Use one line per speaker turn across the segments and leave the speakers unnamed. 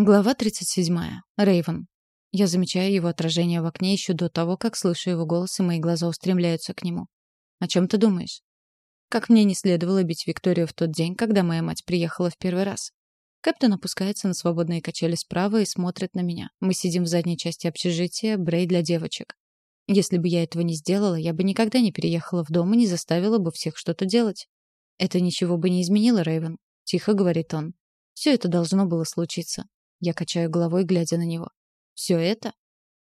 Глава 37. Рейвен. Я замечаю его отражение в окне еще до того, как слышу его голос, и мои глаза устремляются к нему. «О чем ты думаешь?» Как мне не следовало бить Викторию в тот день, когда моя мать приехала в первый раз. Кэптон опускается на свободные качели справа и смотрит на меня. Мы сидим в задней части общежития, Брей для девочек. Если бы я этого не сделала, я бы никогда не переехала в дом и не заставила бы всех что-то делать. Это ничего бы не изменило, Рейвен, тихо говорит он. Все это должно было случиться. Я качаю головой, глядя на него. «Все это?»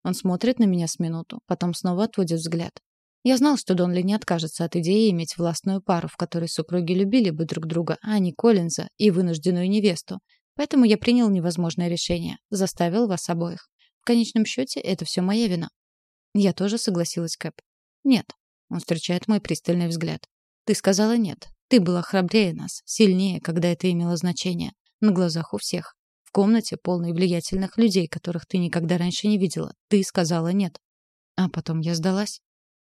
Он смотрит на меня с минуту, потом снова отводит взгляд. Я знал, что Донли не откажется от идеи иметь властную пару, в которой супруги любили бы друг друга, а не Коллинза и вынужденную невесту. Поэтому я принял невозможное решение. Заставил вас обоих. В конечном счете, это все моя вина. Я тоже согласилась, Кэп. Нет. Он встречает мой пристальный взгляд. Ты сказала нет. Ты была храбрее нас, сильнее, когда это имело значение. На глазах у всех. Комнате, полной влиятельных людей, которых ты никогда раньше не видела. Ты сказала нет. А потом я сдалась.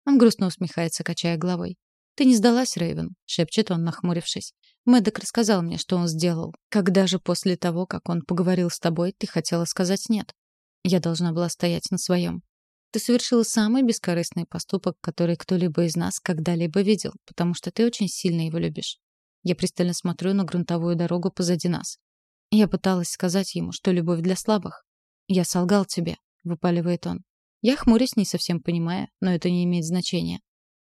Он грустно усмехается, качая головой. «Ты не сдалась, Рэйвен», — шепчет он, нахмурившись. «Мэддок рассказал мне, что он сделал. Когда же после того, как он поговорил с тобой, ты хотела сказать «нет»?» Я должна была стоять на своем. Ты совершила самый бескорыстный поступок, который кто-либо из нас когда-либо видел, потому что ты очень сильно его любишь. Я пристально смотрю на грунтовую дорогу позади нас. Я пыталась сказать ему, что любовь для слабых. «Я солгал тебе», — выпаливает он. Я хмурюсь, не совсем понимая, но это не имеет значения.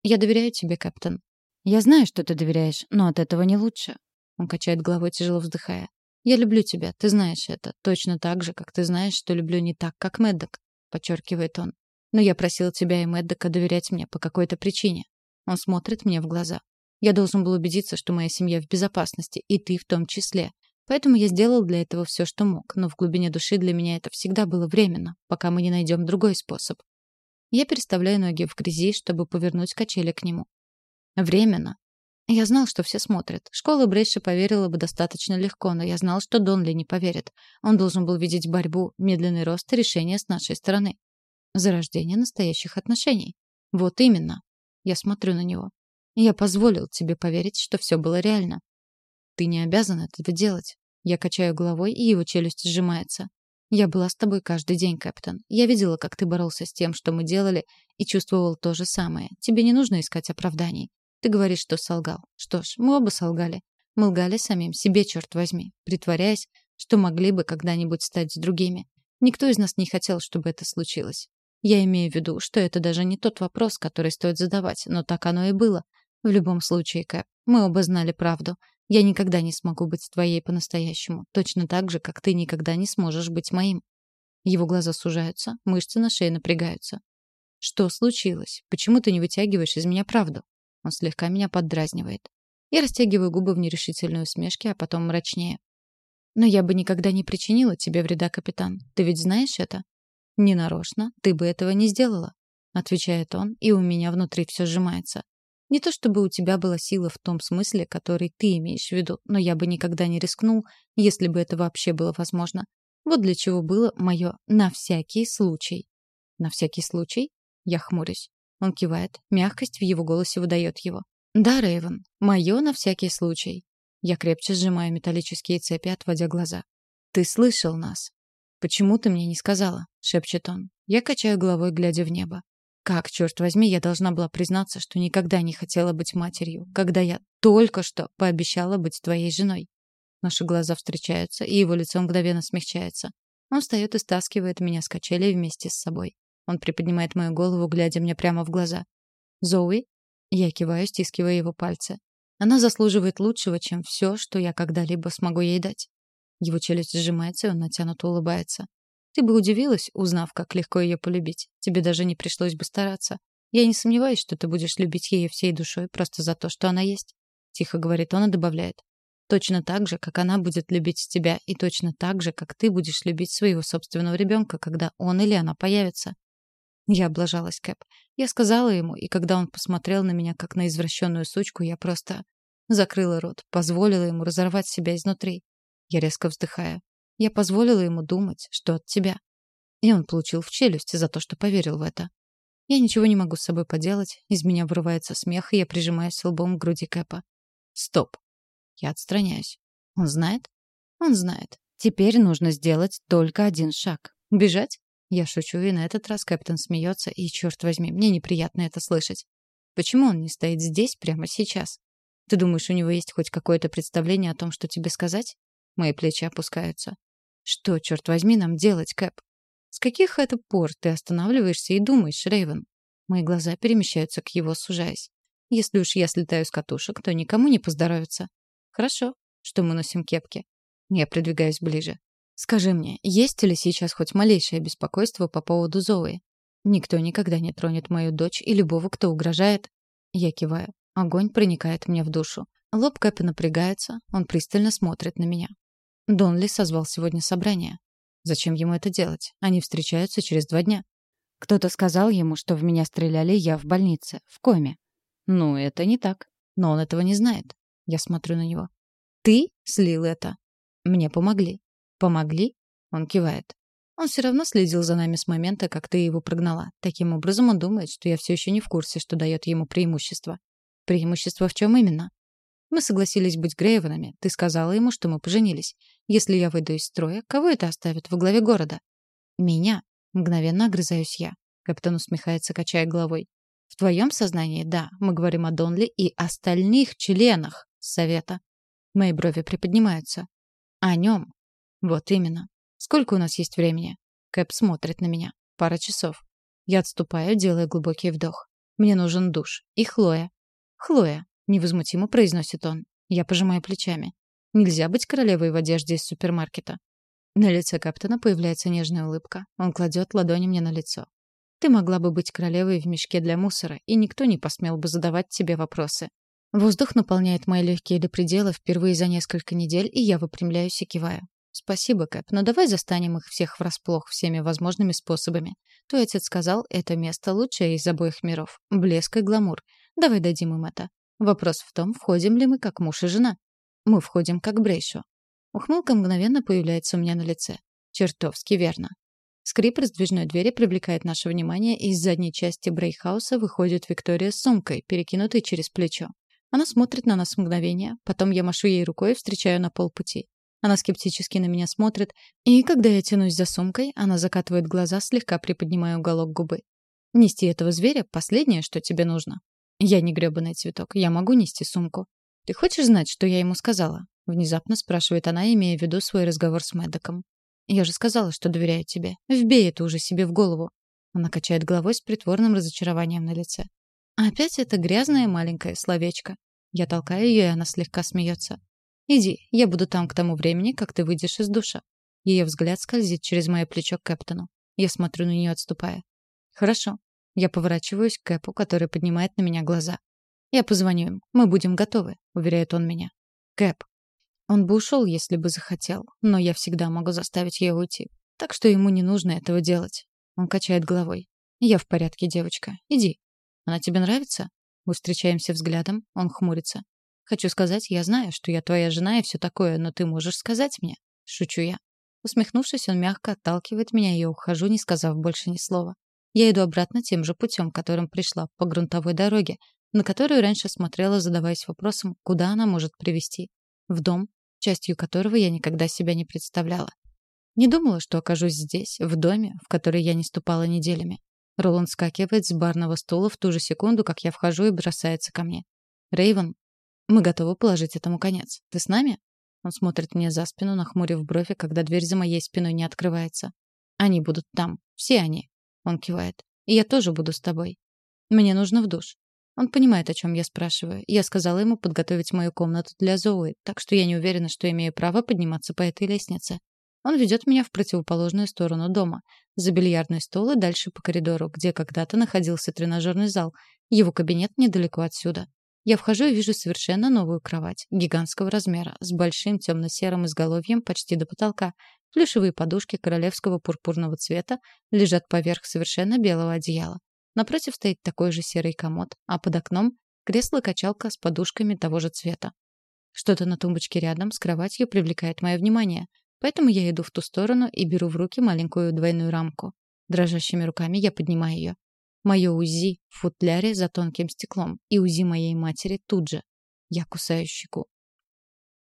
«Я доверяю тебе, капитан». «Я знаю, что ты доверяешь, но от этого не лучше». Он качает головой, тяжело вздыхая. «Я люблю тебя, ты знаешь это, точно так же, как ты знаешь, что люблю не так, как Мэддок», — подчеркивает он. «Но я просил тебя и Мэддока доверять мне по какой-то причине». Он смотрит мне в глаза. «Я должен был убедиться, что моя семья в безопасности, и ты в том числе. Поэтому я сделал для этого все, что мог, но в глубине души для меня это всегда было временно, пока мы не найдем другой способ. Я переставляю ноги в грязи, чтобы повернуть качели к нему. Временно. Я знал, что все смотрят. Школа Брейша поверила бы достаточно легко, но я знал, что Донли не поверит. Он должен был видеть борьбу, медленный рост и решение с нашей стороны. Зарождение настоящих отношений. Вот именно. Я смотрю на него. Я позволил тебе поверить, что все было реально. Ты не обязан этого делать. Я качаю головой, и его челюсть сжимается. Я была с тобой каждый день, капитан. Я видела, как ты боролся с тем, что мы делали, и чувствовал то же самое. Тебе не нужно искать оправданий. Ты говоришь, что солгал. Что ж, мы оба солгали. Мы лгали самим себе, черт возьми, притворяясь, что могли бы когда-нибудь стать с другими. Никто из нас не хотел, чтобы это случилось. Я имею в виду, что это даже не тот вопрос, который стоит задавать, но так оно и было. В любом случае, Кэп, мы оба знали правду. Я никогда не смогу быть твоей по-настоящему, точно так же, как ты никогда не сможешь быть моим. Его глаза сужаются, мышцы на шее напрягаются. Что случилось? Почему ты не вытягиваешь из меня правду? Он слегка меня поддразнивает. Я растягиваю губы в нерешительной усмешке, а потом мрачнее. Но я бы никогда не причинила тебе вреда, капитан. Ты ведь знаешь это? Не нарочно, ты бы этого не сделала, отвечает он, и у меня внутри все сжимается. Не то чтобы у тебя была сила в том смысле, который ты имеешь в виду, но я бы никогда не рискнул, если бы это вообще было возможно. Вот для чего было мое «на всякий случай». «На всякий случай?» Я хмурюсь. Он кивает. Мягкость в его голосе выдает его. «Да, Рэйвен, мое на всякий случай». Я крепче сжимаю металлические цепи, отводя глаза. «Ты слышал нас?» «Почему ты мне не сказала?» — шепчет он. Я качаю головой, глядя в небо. Как, черт возьми, я должна была признаться, что никогда не хотела быть матерью, когда я только что пообещала быть твоей женой? Наши глаза встречаются, и его лицо мгновенно смягчается. Он встает и стаскивает меня с качелей вместе с собой. Он приподнимает мою голову, глядя мне прямо в глаза. «Зоуи?» Я киваю, стискивая его пальцы. Она заслуживает лучшего, чем все, что я когда-либо смогу ей дать. Его челюсть сжимается, и он натянуто улыбается. Ты бы удивилась, узнав, как легко ее полюбить. Тебе даже не пришлось бы стараться. Я не сомневаюсь, что ты будешь любить ее всей душой просто за то, что она есть. Тихо говорит он и добавляет. Точно так же, как она будет любить тебя, и точно так же, как ты будешь любить своего собственного ребенка, когда он или она появится. Я облажалась, Кэп. Я сказала ему, и когда он посмотрел на меня, как на извращенную сучку, я просто закрыла рот, позволила ему разорвать себя изнутри. Я резко вздыхаю. Я позволила ему думать, что от тебя. И он получил в челюсть за то, что поверил в это. Я ничего не могу с собой поделать, из меня вырывается смех, и я прижимаюсь лбом к груди Кэпа. Стоп. Я отстраняюсь. Он знает? Он знает. Теперь нужно сделать только один шаг. Бежать? Я шучу, и на этот раз капитан смеется, и, черт возьми, мне неприятно это слышать. Почему он не стоит здесь прямо сейчас? Ты думаешь, у него есть хоть какое-то представление о том, что тебе сказать? Мои плечи опускаются. Что, черт возьми, нам делать, Кэп? С каких это пор ты останавливаешься и думаешь, Рейвен? Мои глаза перемещаются к его, сужаясь. Если уж я слетаю с катушек, то никому не поздоровится. Хорошо, что мы носим кепки. Я придвигаюсь ближе. Скажи мне, есть ли сейчас хоть малейшее беспокойство по поводу Зои? Никто никогда не тронет мою дочь и любого, кто угрожает. Я киваю. Огонь проникает мне в душу. Лоб Кэпа напрягается, он пристально смотрит на меня. Донли созвал сегодня собрание. Зачем ему это делать? Они встречаются через два дня. Кто-то сказал ему, что в меня стреляли я в больнице, в коме. Ну, это не так. Но он этого не знает. Я смотрю на него. Ты слил это. Мне помогли. Помогли? Он кивает. Он все равно следил за нами с момента, как ты его прогнала. Таким образом, он думает, что я все еще не в курсе, что дает ему преимущество. Преимущество в чем именно? Мы согласились быть Грейвенами. Ты сказала ему, что мы поженились. Если я выйду из строя, кого это оставит во главе города? Меня. Мгновенно огрызаюсь я. Капитан усмехается, качая головой. В твоем сознании, да, мы говорим о Донли и остальных членах Совета. Мои брови приподнимаются. О нем. Вот именно. Сколько у нас есть времени? Кэп смотрит на меня. Пара часов. Я отступаю, делая глубокий вдох. Мне нужен душ. И Хлоя. Хлоя невозмутимо произносит он. Я пожимаю плечами. Нельзя быть королевой в одежде из супермаркета. На лице капитана появляется нежная улыбка. Он кладет ладони мне на лицо. Ты могла бы быть королевой в мешке для мусора, и никто не посмел бы задавать тебе вопросы. Воздух наполняет мои легкие до предела впервые за несколько недель, и я выпрямляюсь и киваю. Спасибо, Кэп, но давай застанем их всех врасплох всеми возможными способами. Твой отец сказал, это место лучшее из обоих миров. Блеск и гламур. Давай дадим им это. Вопрос в том, входим ли мы как муж и жена. Мы входим как Брейшо. Ухмылка мгновенно появляется у меня на лице. Чертовски верно. Скрип раздвижной двери привлекает наше внимание, и из задней части Брейхауса выходит Виктория с сумкой, перекинутой через плечо. Она смотрит на нас мгновение, потом я машу ей рукой и встречаю на полпути. Она скептически на меня смотрит, и когда я тянусь за сумкой, она закатывает глаза, слегка приподнимая уголок губы. Нести этого зверя — последнее, что тебе нужно. Я не грёбаный цветок, я могу нести сумку. Ты хочешь знать, что я ему сказала? Внезапно спрашивает она, имея в виду свой разговор с Мэддоком. Я же сказала, что доверяю тебе. Вбей это уже себе в голову. Она качает головой с притворным разочарованием на лице. Опять это грязное маленькое словечко. Я толкаю ее, и она слегка смеется. Иди, я буду там к тому времени, как ты выйдешь из душа. Ее взгляд скользит через мое плечо к Кэптону. Я смотрю на нее, отступая. Хорошо. Я поворачиваюсь к Кэпу, который поднимает на меня глаза. «Я позвоню им. Мы будем готовы», — уверяет он меня. «Кэп». Он бы ушел, если бы захотел, но я всегда могу заставить его уйти. Так что ему не нужно этого делать. Он качает головой. «Я в порядке, девочка. Иди». «Она тебе нравится?» Мы встречаемся взглядом, он хмурится. «Хочу сказать, я знаю, что я твоя жена и все такое, но ты можешь сказать мне». Шучу я. Усмехнувшись, он мягко отталкивает меня, и я ухожу, не сказав больше ни слова. Я иду обратно тем же путем, которым пришла, по грунтовой дороге, на которую раньше смотрела, задаваясь вопросом, куда она может привести. В дом, частью которого я никогда себя не представляла. Не думала, что окажусь здесь, в доме, в который я не ступала неделями. Роланд скакивает с барного стула в ту же секунду, как я вхожу и бросается ко мне. Рейвен, мы готовы положить этому конец. Ты с нами? Он смотрит мне за спину, нахмурив брови, когда дверь за моей спиной не открывается. Они будут там. Все они. Он кивает. И я тоже буду с тобой. Мне нужно в душ. Он понимает, о чем я спрашиваю. Я сказала ему подготовить мою комнату для Зои, так что я не уверена, что имею право подниматься по этой лестнице. Он ведет меня в противоположную сторону дома, за бильярдный стол и дальше по коридору, где когда-то находился тренажерный зал. Его кабинет недалеко отсюда. Я вхожу и вижу совершенно новую кровать, гигантского размера, с большим темно-серым изголовьем почти до потолка. Плюшевые подушки королевского пурпурного цвета лежат поверх совершенно белого одеяла. Напротив стоит такой же серый комод, а под окном кресло-качалка с подушками того же цвета. Что-то на тумбочке рядом с кроватью привлекает мое внимание, поэтому я иду в ту сторону и беру в руки маленькую двойную рамку. Дрожащими руками я поднимаю ее. Мое УЗИ в футляре за тонким стеклом и УЗИ моей матери тут же. Я кусаю щеку.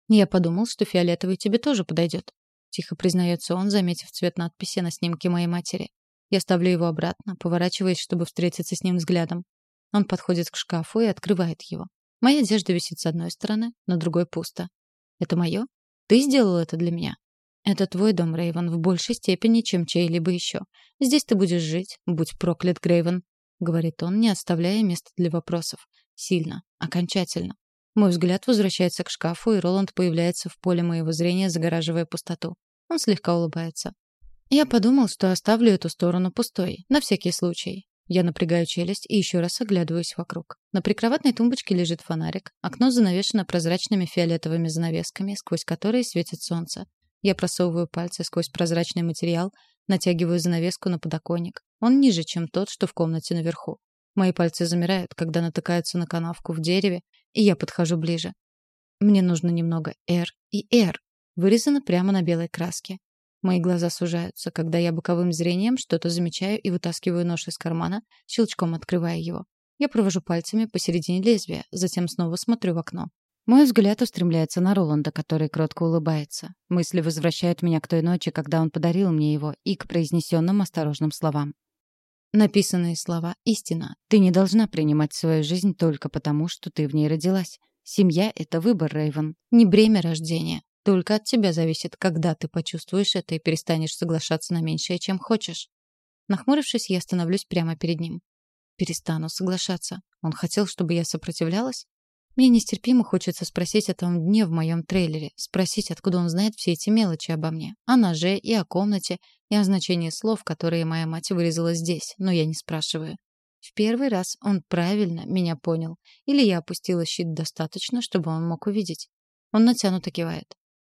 Я подумал, что фиолетовый тебе тоже подойдет. тихо признается он, заметив цвет надписи на снимке моей матери. Я ставлю его обратно, поворачиваясь, чтобы встретиться с ним взглядом. Он подходит к шкафу и открывает его. Моя одежда висит с одной стороны, на другой пусто. Это мое? Ты сделал это для меня. Это твой дом, Рейвен, в большей степени, чем чей-либо еще. Здесь ты будешь жить, будь проклят, Грейвен, говорит он, не оставляя места для вопросов. Сильно, окончательно. Мой взгляд возвращается к шкафу, и Роланд появляется в поле моего зрения, загораживая пустоту. Он слегка улыбается. Я подумал, что оставлю эту сторону пустой, на всякий случай. Я напрягаю челюсть и еще раз оглядываюсь вокруг. На прикроватной тумбочке лежит фонарик, окно занавешено прозрачными фиолетовыми занавесками, сквозь которые светит солнце. Я просовываю пальцы сквозь прозрачный материал, натягиваю занавеску на подоконник. Он ниже, чем тот, что в комнате наверху. Мои пальцы замирают, когда натыкаются на канавку в дереве, и я подхожу ближе. Мне нужно немного «Р» и «Р», вырезано прямо на белой краске. Мои глаза сужаются, когда я боковым зрением что-то замечаю и вытаскиваю нож из кармана, щелчком открывая его. Я провожу пальцами посередине лезвия, затем снова смотрю в окно. Мой взгляд устремляется на Роланда, который кротко улыбается. Мысли возвращают меня к той ночи, когда он подарил мне его, и к произнесенным осторожным словам. Написанные слова — истина. Ты не должна принимать свою жизнь только потому, что ты в ней родилась. Семья — это выбор, Рейвен, не бремя рождения. Только от тебя зависит, когда ты почувствуешь это и перестанешь соглашаться на меньшее, чем хочешь. Нахмурившись, я становлюсь прямо перед ним. Перестану соглашаться. Он хотел, чтобы я сопротивлялась? Мне нестерпимо хочется спросить о том дне в моем трейлере, спросить, откуда он знает все эти мелочи обо мне, о ноже и о комнате, и о значении слов, которые моя мать вырезала здесь, но я не спрашиваю. В первый раз он правильно меня понял, или я опустила щит достаточно, чтобы он мог увидеть. Он натянуто кивает.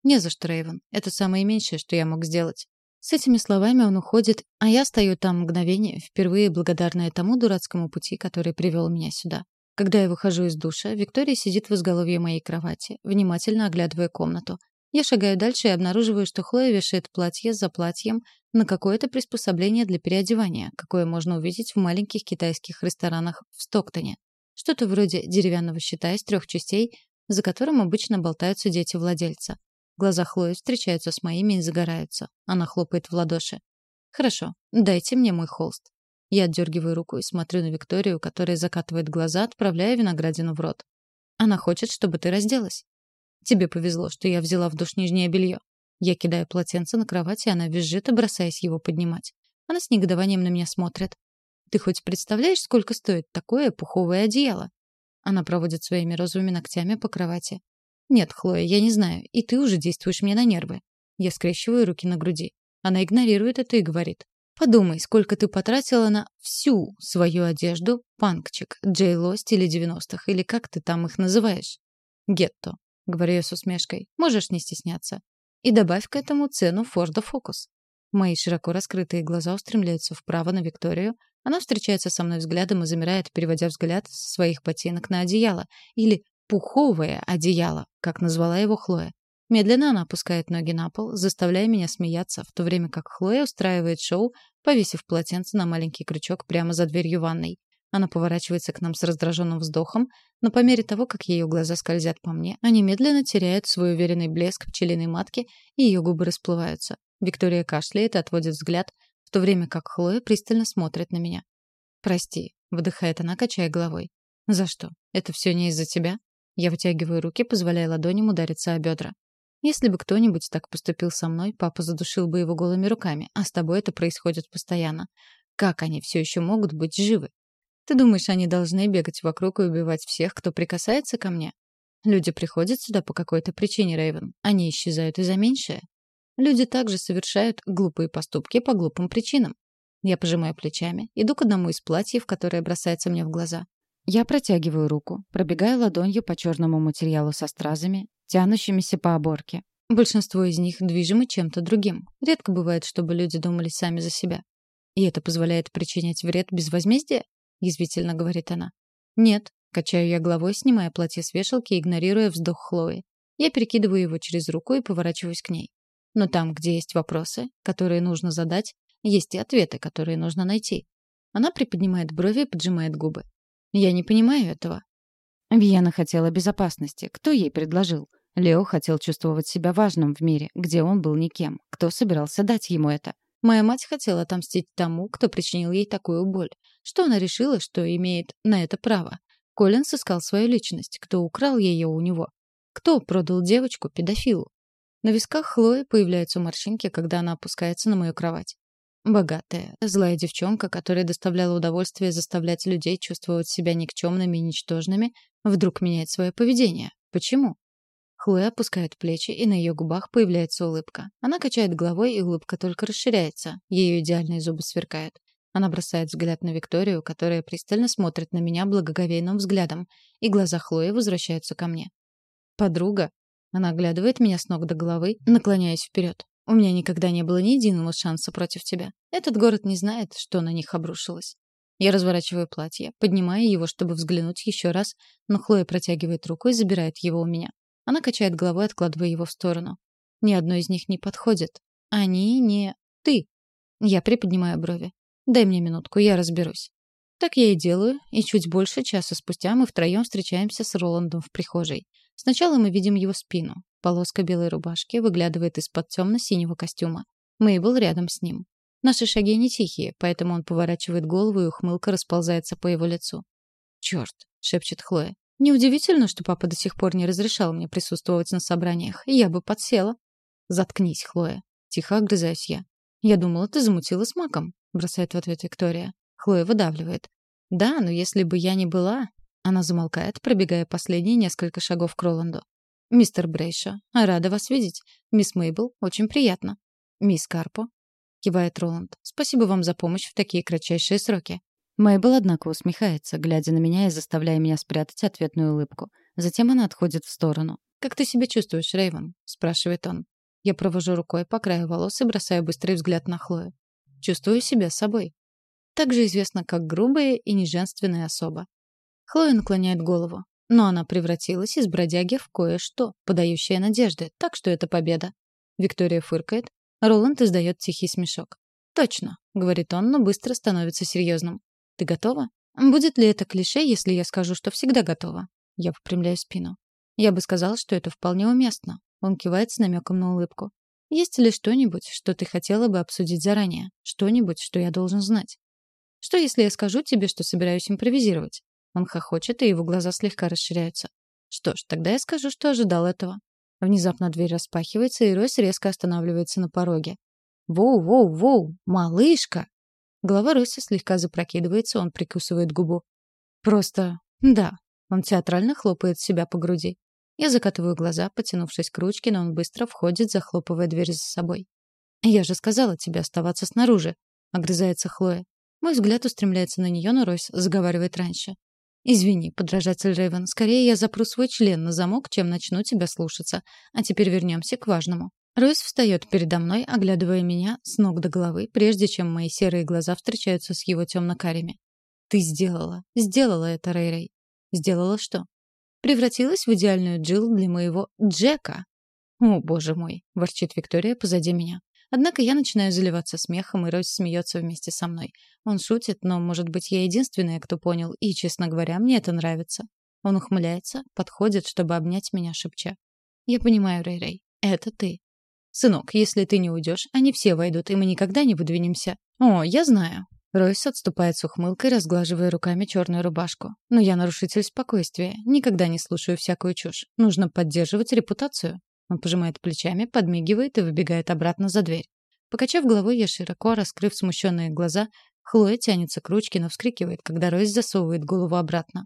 «Не за что, Рейвен. Это самое меньшее, что я мог сделать». С этими словами он уходит, а я стою там мгновение, впервые благодарная тому дурацкому пути, который привел меня сюда. Когда я выхожу из душа, Виктория сидит в изголовье моей кровати, внимательно оглядывая комнату. Я шагаю дальше и обнаруживаю, что Хлоя вешает платье за платьем на какое-то приспособление для переодевания, какое можно увидеть в маленьких китайских ресторанах в Стоктоне. Что-то вроде деревянного щита из трех частей, за которым обычно болтаются дети владельца. Глаза Хлои встречаются с моими и загораются. Она хлопает в ладоши. «Хорошо, дайте мне мой холст». Я отдергиваю руку и смотрю на Викторию, которая закатывает глаза, отправляя виноградину в рот. «Она хочет, чтобы ты разделась». «Тебе повезло, что я взяла в душ нижнее белье». Я кидаю полотенце на кровать, и она визжит, бросаясь его поднимать. Она с негодованием на меня смотрит. «Ты хоть представляешь, сколько стоит такое пуховое одеяло?» Она проводит своими розовыми ногтями по кровати. «Нет, Хлоя, я не знаю, и ты уже действуешь мне на нервы». Я скрещиваю руки на груди. Она игнорирует это и говорит. «Подумай, сколько ты потратила на всю свою одежду, панкчик, Джейло стиле 90-х, или как ты там их называешь?» «Гетто», — говорю я с усмешкой. «Можешь не стесняться. И добавь к этому цену Форда Фокус». Мои широко раскрытые глаза устремляются вправо на Викторию. Она встречается со мной взглядом и замирает, переводя взгляд со своих ботинок на одеяло. Или пуховое одеяло, как назвала его Хлоя. Медленно она опускает ноги на пол, заставляя меня смеяться, в то время как Хлоя устраивает шоу, повесив полотенце на маленький крючок прямо за дверью ванной. Она поворачивается к нам с раздраженным вздохом, но по мере того, как ее глаза скользят по мне, они медленно теряют свой уверенный блеск пчелиной матки, и ее губы расплываются. Виктория кашляет и отводит взгляд, в то время как Хлоя пристально смотрит на меня. «Прости», — выдыхает она, качая головой. «За что? Это все не из-за тебя?» Я вытягиваю руки, позволяя ладоням удариться о бедра. Если бы кто-нибудь так поступил со мной, папа задушил бы его голыми руками, а с тобой это происходит постоянно. Как они все еще могут быть живы? Ты думаешь, они должны бегать вокруг и убивать всех, кто прикасается ко мне? Люди приходят сюда по какой-то причине, Рейвен. Они исчезают из-за меньшее. Люди также совершают глупые поступки по глупым причинам. Я пожимаю плечами, иду к одному из платьев, которое бросается мне в глаза. Я протягиваю руку, пробегаю ладонью по черному материалу со стразами, тянущимися по оборке. Большинство из них движимы чем-то другим. Редко бывает, чтобы люди думали сами за себя. И это позволяет причинять вред без возмездия? Язвительно говорит она. Нет, качаю я головой, снимая платье с вешалки игнорируя вздох Хлои. Я перекидываю его через руку и поворачиваюсь к ней. Но там, где есть вопросы, которые нужно задать, есть и ответы, которые нужно найти. Она приподнимает брови и поджимает губы. Я не понимаю этого. Виена хотела безопасности. Кто ей предложил? Лео хотел чувствовать себя важным в мире, где он был никем. Кто собирался дать ему это? Моя мать хотела отомстить тому, кто причинил ей такую боль. Что она решила, что имеет на это право? Коллинс искал свою личность. Кто украл ее у него? Кто продал девочку педофилу? На висках Хлои появляются морщинки, когда она опускается на мою кровать. Богатая, злая девчонка, которая доставляла удовольствие заставлять людей чувствовать себя никчемными и ничтожными, вдруг меняет свое поведение. Почему? Хлоя опускает плечи, и на ее губах появляется улыбка. Она качает головой, и улыбка только расширяется. Ее идеальные зубы сверкают. Она бросает взгляд на Викторию, которая пристально смотрит на меня благоговейным взглядом, и глаза Хлои возвращаются ко мне. «Подруга?» Она оглядывает меня с ног до головы, наклоняясь вперед. «У меня никогда не было ни единого шанса против тебя. Этот город не знает, что на них обрушилось». Я разворачиваю платье, поднимаю его, чтобы взглянуть еще раз, но Хлоя протягивает руку и забирает его у меня. Она качает головой, откладывая его в сторону. Ни одно из них не подходит. Они не... ты. Я приподнимаю брови. Дай мне минутку, я разберусь. Так я и делаю, и чуть больше часа спустя мы втроем встречаемся с Роландом в прихожей. Сначала мы видим его спину. Полоска белой рубашки выглядывает из-под темно-синего костюма. Мейбл рядом с ним. Наши шаги не тихие, поэтому он поворачивает голову, и ухмылка расползается по его лицу. «Чёрт!» — шепчет Хлоя. Неудивительно, что папа до сих пор не разрешал мне присутствовать на собраниях. Я бы подсела. Заткнись, Хлоя. Тихо огрызаюсь я. Я думала, ты замутила с маком, бросает в ответ Виктория. Хлоя выдавливает. Да, но если бы я не была... Она замолкает, пробегая последние несколько шагов к Роланду. «Мистер Брейша, рада вас видеть. Мисс Мейбл, очень приятно. Мисс Карпо», — кивает Роланд. «Спасибо вам за помощь в такие кратчайшие сроки. Мэйбл, однако, усмехается, глядя на меня и заставляя меня спрятать ответную улыбку. Затем она отходит в сторону. «Как ты себя чувствуешь, Рейвен?» — спрашивает он. Я провожу рукой по краю волос и бросаю быстрый взгляд на Хлою. Чувствую себя собой. Также известно как грубая и неженственная особа. Хлоя наклоняет голову. Но она превратилась из бродяги в кое-что, подающее надежды, так что это победа. Виктория фыркает. Роланд издает тихий смешок. «Точно», — говорит он, но быстро становится серьезным. Ты готова? Будет ли это клише, если я скажу, что всегда готова? Я выпрямляю спину. Я бы сказала, что это вполне уместно. Он кивает с намеком на улыбку. Есть ли что-нибудь, что ты хотела бы обсудить заранее? Что-нибудь, что я должен знать? Что, если я скажу тебе, что собираюсь импровизировать? Он хохочет, и его глаза слегка расширяются. Что ж, тогда я скажу, что ожидал этого. Внезапно дверь распахивается, и Ройс резко останавливается на пороге. «Воу-воу-воу! Малышка!» Голова Росси слегка запрокидывается, он прикусывает губу. Просто... да. Он театрально хлопает себя по груди. Я закатываю глаза, потянувшись к ручке, но он быстро входит, захлопывая дверь за собой. «Я же сказала тебе оставаться снаружи», — огрызается Хлоя. Мой взгляд устремляется на нее, но Ройс заговаривает раньше. «Извини, подражатель Рэйвен, скорее я запру свой член на замок, чем начну тебя слушаться. А теперь вернемся к важному. Ройс встает передо мной, оглядывая меня с ног до головы, прежде чем мои серые глаза встречаются с его темно-карими. «Ты сделала. Сделала это, Рэй-Рэй». «Сделала что?» «Превратилась в идеальную Джилл для моего Джека». «О, боже мой!» — ворчит Виктория позади меня. Однако я начинаю заливаться смехом, и Ройс смеется вместе со мной. Он шутит, но, может быть, я единственная, кто понял, и, честно говоря, мне это нравится. Он ухмыляется, подходит, чтобы обнять меня, шепча. «Я понимаю, Рэй-Рэй, это ты. «Сынок, если ты не уйдешь, они все войдут, и мы никогда не выдвинемся». «О, я знаю». Ройс отступает с ухмылкой, разглаживая руками черную рубашку. «Но я нарушитель спокойствия. Никогда не слушаю всякую чушь. Нужно поддерживать репутацию». Он пожимает плечами, подмигивает и выбегает обратно за дверь. Покачав головой, я широко, раскрыв смущенные глаза, Хлоя тянется к ручке, но вскрикивает, когда Ройс засовывает голову обратно.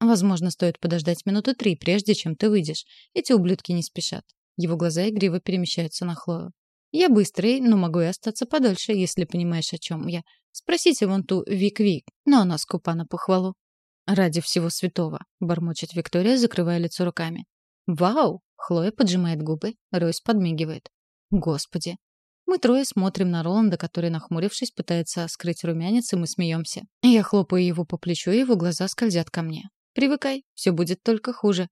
«Возможно, стоит подождать минуты три, прежде чем ты выйдешь. Эти ублюдки не спешат. Его глаза игриво перемещаются на Хлою. «Я быстрый, но могу и остаться подольше, если понимаешь, о чем я. Спросите вон ту Вик-Вик, но она скупа на похвалу». «Ради всего святого», — бормочет Виктория, закрывая лицо руками. «Вау!» — Хлоя поджимает губы, Ройс подмигивает. «Господи!» Мы трое смотрим на Роланда, который, нахмурившись, пытается скрыть румянец, и мы смеемся. Я хлопаю его по плечу, и его глаза скользят ко мне. «Привыкай, все будет только хуже».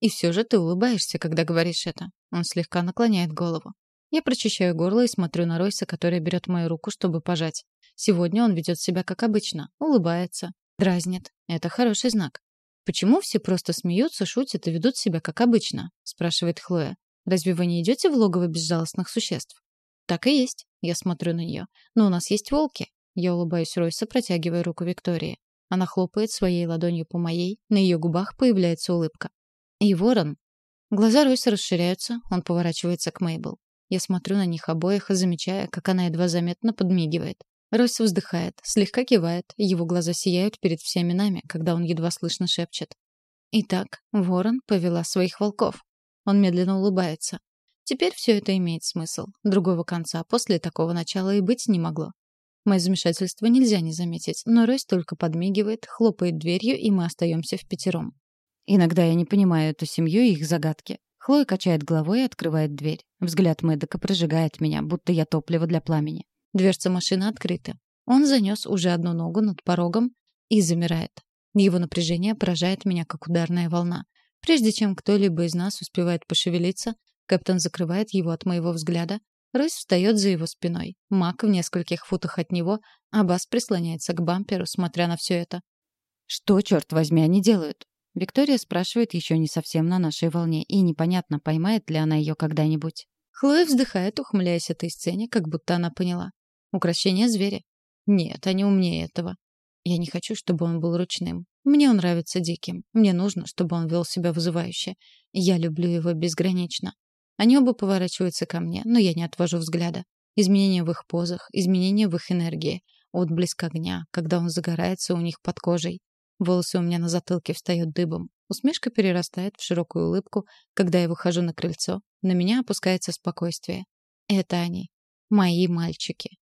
И все же ты улыбаешься, когда говоришь это. Он слегка наклоняет голову. Я прочищаю горло и смотрю на Ройса, который берет мою руку, чтобы пожать. Сегодня он ведет себя как обычно, улыбается, дразнит. Это хороший знак. «Почему все просто смеются, шутят и ведут себя как обычно?» — спрашивает Хлоя. «Разве вы не идете в логово безжалостных существ?» «Так и есть». Я смотрю на нее. «Но у нас есть волки». Я улыбаюсь Ройса, протягивая руку Виктории. Она хлопает своей ладонью по моей, на ее губах появляется улыбка. «И ворон». Глаза Ройса расширяются, он поворачивается к Мейбл. Я смотрю на них обоих, замечая, как она едва заметно подмигивает. Ройс вздыхает, слегка кивает, его глаза сияют перед всеми нами, когда он едва слышно шепчет. Итак, ворон повела своих волков. Он медленно улыбается. Теперь все это имеет смысл. Другого конца после такого начала и быть не могло. Мое замешательство нельзя не заметить, но Ройс только подмигивает, хлопает дверью, и мы остаемся в пятером. Иногда я не понимаю эту семью и их загадки. Хлоя качает головой и открывает дверь. Взгляд Мэддока прожигает меня, будто я топливо для пламени. Дверца машины открыта. Он занес уже одну ногу над порогом и замирает. Его напряжение поражает меня, как ударная волна. Прежде чем кто-либо из нас успевает пошевелиться, Кэптон закрывает его от моего взгляда. Ройс встает за его спиной. Мак в нескольких футах от него, а Бас прислоняется к бамперу, смотря на все это. «Что, черт возьми, они делают?» Виктория спрашивает еще не совсем на нашей волне, и непонятно, поймает ли она ее когда-нибудь. Хлоя вздыхает, ухмыляясь этой сцене, как будто она поняла. Укращение зверя? Нет, они умнее этого. Я не хочу, чтобы он был ручным. Мне он нравится диким. Мне нужно, чтобы он вел себя вызывающе. Я люблю его безгранично. Они оба поворачиваются ко мне, но я не отвожу взгляда. Изменения в их позах, изменения в их энергии. Отблеск огня, когда он загорается у них под кожей. Волосы у меня на затылке встают дыбом. Усмешка перерастает в широкую улыбку, когда я выхожу на крыльцо. На меня опускается спокойствие. Это они. Мои мальчики.